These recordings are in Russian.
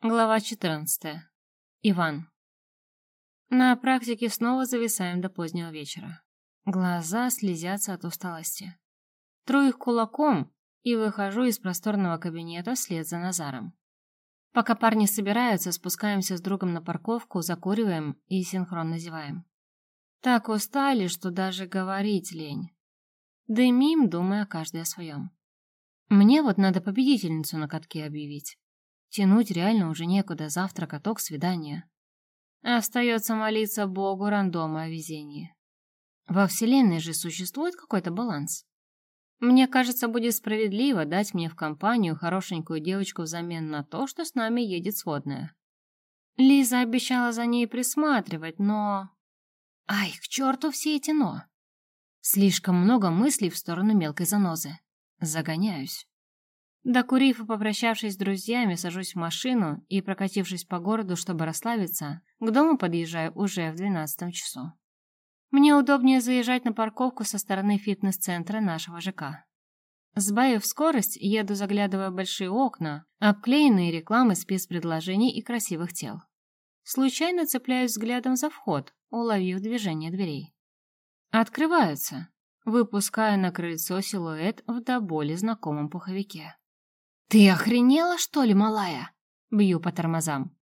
Глава 14. Иван. На практике снова зависаем до позднего вечера. Глаза слезятся от усталости. Тру их кулаком и выхожу из просторного кабинета вслед за Назаром. Пока парни собираются, спускаемся с другом на парковку, закуриваем и синхронно зеваем. Так устали, что даже говорить лень. Дымим, думая каждый о своем. Мне вот надо победительницу на катке объявить. Тянуть реально уже некуда, завтра каток, свидание. Остается молиться Богу рандома о везении. Во Вселенной же существует какой-то баланс. Мне кажется, будет справедливо дать мне в компанию хорошенькую девочку взамен на то, что с нами едет сводная. Лиза обещала за ней присматривать, но... Ай, к черту все эти «но». Слишком много мыслей в сторону мелкой занозы. Загоняюсь. Докурив и попрощавшись с друзьями, сажусь в машину и, прокатившись по городу, чтобы расслабиться, к дому подъезжаю уже в двенадцатом часу. Мне удобнее заезжать на парковку со стороны фитнес-центра нашего ЖК. Сбавив скорость, еду, заглядывая в большие окна, обклеенные рекламой спецпредложений и красивых тел. Случайно цепляюсь взглядом за вход, уловив движение дверей. Открываются, выпуская на крыльцо силуэт в до боли знакомом пуховике. «Ты охренела, что ли, малая?» Бью по тормозам.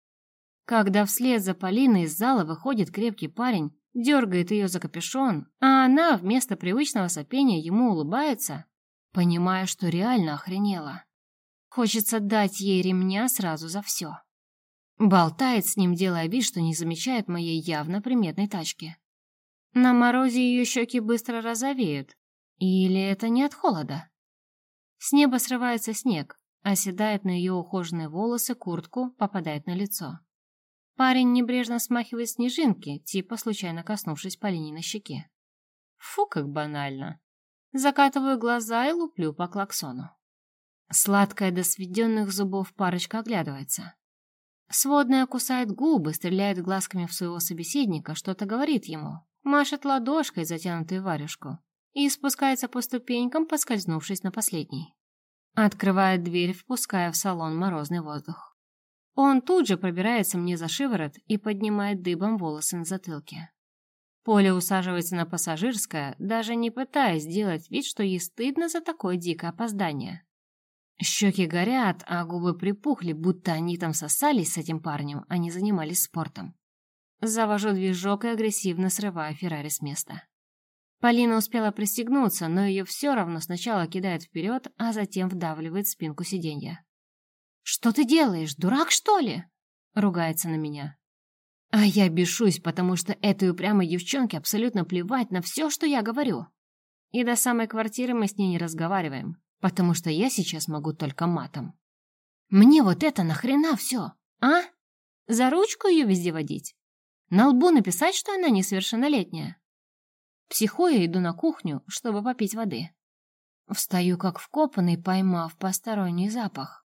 Когда вслед за Полиной из зала выходит крепкий парень, дергает ее за капюшон, а она вместо привычного сопения ему улыбается, понимая, что реально охренела. Хочется дать ей ремня сразу за все. Болтает с ним, делая вид, что не замечает моей явно приметной тачки. На морозе ее щеки быстро розовеют. Или это не от холода? С неба срывается снег, оседает на ее ухоженные волосы, куртку, попадает на лицо. Парень небрежно смахивает снежинки, типа случайно коснувшись Полине на щеке. Фу, как банально. Закатываю глаза и луплю по клаксону. Сладкая до сведенных зубов парочка оглядывается. Сводная кусает губы, стреляет глазками в своего собеседника, что-то говорит ему, машет ладошкой, затянутой варежку, и спускается по ступенькам, поскользнувшись на последней. Открывает дверь, впуская в салон морозный воздух. Он тут же пробирается мне за шиворот и поднимает дыбом волосы на затылке. Поля усаживается на пассажирское, даже не пытаясь сделать вид, что ей стыдно за такое дикое опоздание. Щеки горят, а губы припухли, будто они там сосались с этим парнем, а не занимались спортом. Завожу движок и агрессивно срываю Феррари с места. Полина успела пристегнуться, но ее все равно сначала кидает вперед, а затем вдавливает спинку сиденья. «Что ты делаешь, дурак, что ли?» — ругается на меня. А я бешусь, потому что этой упрямой девчонке абсолютно плевать на все, что я говорю. И до самой квартиры мы с ней не разговариваем, потому что я сейчас могу только матом. Мне вот это нахрена все, а? За ручку ее везде водить? На лбу написать, что она несовершеннолетняя? Психуя иду на кухню, чтобы попить воды. Встаю как вкопанный, поймав посторонний запах.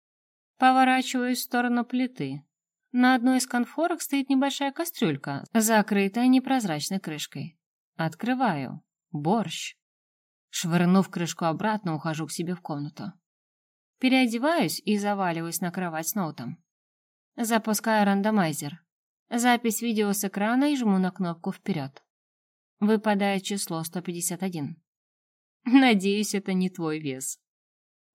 Поворачиваюсь в сторону плиты. На одной из конфорок стоит небольшая кастрюлька, закрытая непрозрачной крышкой. Открываю. Борщ. Швырнув крышку обратно, ухожу к себе в комнату. Переодеваюсь и заваливаюсь на кровать с ноутом. Запускаю рандомайзер. Запись видео с экрана и жму на кнопку «Вперед». Выпадает число 151. Надеюсь, это не твой вес.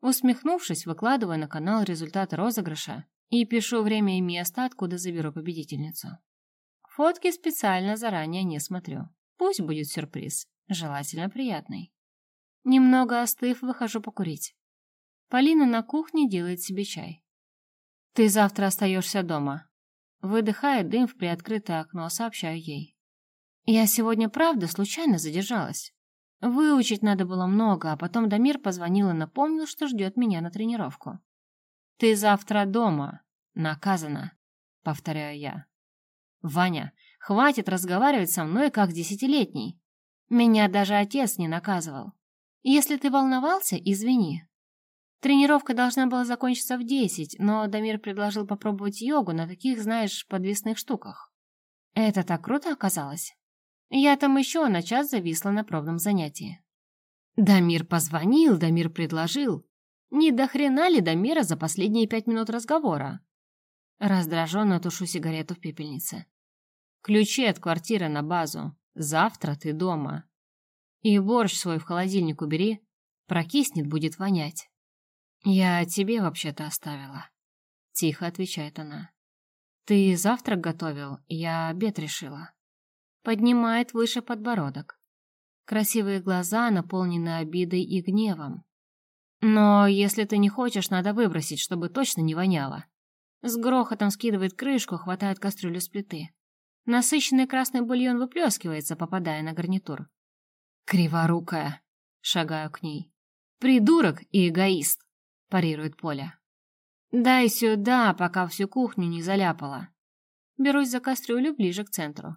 Усмехнувшись, выкладываю на канал результат розыгрыша и пишу время и место, откуда заберу победительницу. Фотки специально заранее не смотрю. Пусть будет сюрприз, желательно приятный. Немного остыв, выхожу покурить. Полина на кухне делает себе чай. «Ты завтра остаешься дома». Выдыхая дым в приоткрытое окно, сообщаю ей. Я сегодня правда случайно задержалась. Выучить надо было много, а потом Дамир позвонил и напомнил, что ждет меня на тренировку. «Ты завтра дома. Наказана», — повторяю я. «Ваня, хватит разговаривать со мной, как десятилетний. Меня даже отец не наказывал. Если ты волновался, извини. Тренировка должна была закончиться в десять, но Дамир предложил попробовать йогу на таких, знаешь, подвесных штуках. Это так круто оказалось. Я там еще на час зависла на пробном занятии. Дамир позвонил, Дамир предложил. Не до хрена ли Дамира за последние пять минут разговора? Раздраженно тушу сигарету в пепельнице. Ключи от квартиры на базу. Завтра ты дома. И борщ свой в холодильник убери. Прокиснет, будет вонять. Я тебе вообще-то оставила. Тихо отвечает она. Ты завтрак готовил, я обед решила. Поднимает выше подбородок. Красивые глаза наполнены обидой и гневом. Но если ты не хочешь, надо выбросить, чтобы точно не воняло. С грохотом скидывает крышку, хватает кастрюлю с плиты. Насыщенный красный бульон выплескивается, попадая на гарнитур. «Криворукая!» — шагаю к ней. «Придурок и эгоист!» — парирует Поля. «Дай сюда, пока всю кухню не заляпала». Берусь за кастрюлю ближе к центру.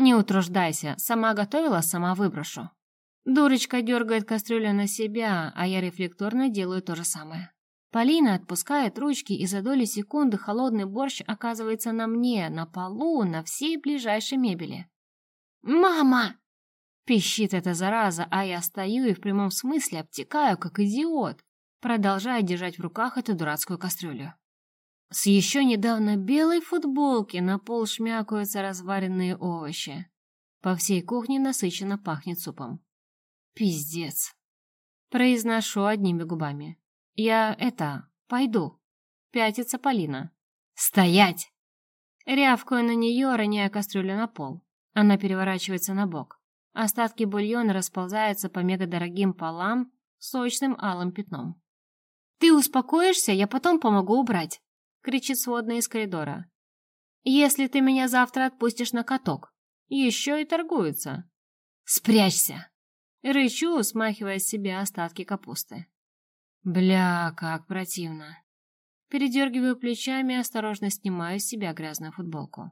«Не утруждайся, сама готовила, сама выброшу». Дурочка дергает кастрюлю на себя, а я рефлекторно делаю то же самое. Полина отпускает ручки, и за доли секунды холодный борщ оказывается на мне, на полу, на всей ближайшей мебели. «Мама!» Пищит эта зараза, а я стою и в прямом смысле обтекаю, как идиот, продолжая держать в руках эту дурацкую кастрюлю. С еще недавно белой футболки на пол шмякаются разваренные овощи. По всей кухне насыщенно пахнет супом. Пиздец. Произношу одними губами. Я это, пойду. Пятится Полина. Стоять! Рявкаю на нее, роняя кастрюлю на пол. Она переворачивается на бок. Остатки бульона расползаются по мегадорогим полам сочным алым пятном. «Ты успокоишься, я потом помогу убрать!» — кричит сводная из коридора. «Если ты меня завтра отпустишь на каток, еще и торгуются!» «Спрячься!» — рычу, смахивая с себя остатки капусты. Бля, как противно. Передергиваю плечами и осторожно снимаю с себя грязную футболку.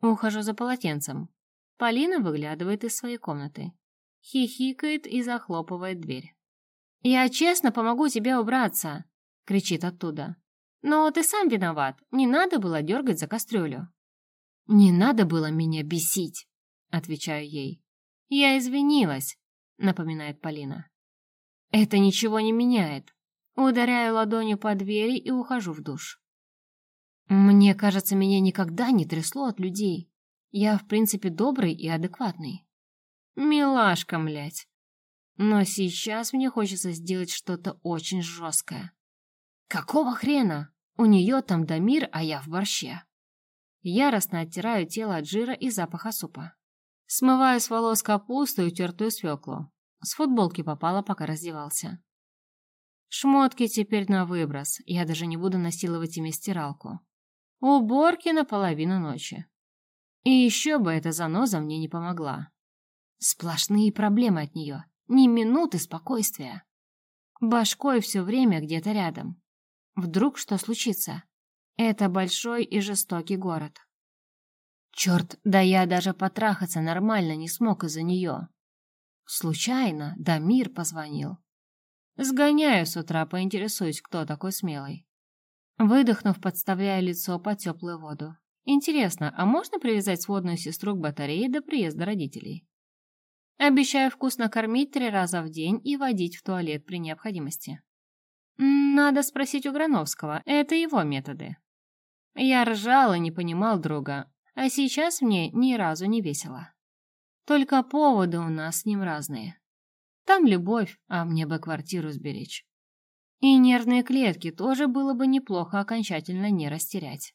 Ухожу за полотенцем. Полина выглядывает из своей комнаты. Хихикает и захлопывает дверь. «Я честно помогу тебе убраться!» — кричит оттуда. «Но ты сам виноват, не надо было дергать за кастрюлю». «Не надо было меня бесить!» — отвечаю ей. «Я извинилась», — напоминает Полина. Это ничего не меняет. Ударяю ладонью по двери и ухожу в душ. Мне кажется, меня никогда не трясло от людей. Я, в принципе, добрый и адекватный. Милашка, млять. Но сейчас мне хочется сделать что-то очень жесткое. Какого хрена? У нее там Дамир, а я в борще. Яростно оттираю тело от жира и запаха супа. Смываю с волос капусту и тертую свеклу. С футболки попала, пока раздевался. Шмотки теперь на выброс, я даже не буду насиловать ими стиралку. Уборки на половину ночи. И еще бы эта заноза мне не помогла. Сплошные проблемы от нее, ни минуты спокойствия. Башкой все время где-то рядом. Вдруг что случится? Это большой и жестокий город. Черт, да я даже потрахаться нормально не смог из-за нее. Случайно Дамир позвонил. Сгоняю с утра, поинтересуюсь, кто такой смелый. Выдохнув, подставляю лицо под теплую воду. Интересно, а можно привязать сводную сестру к батарее до приезда родителей? Обещаю вкусно кормить три раза в день и водить в туалет при необходимости. Надо спросить у Грановского, это его методы. Я ржал и не понимал друга, а сейчас мне ни разу не весело. Только поводы у нас с ним разные. Там любовь, а мне бы квартиру сберечь. И нервные клетки тоже было бы неплохо окончательно не растерять.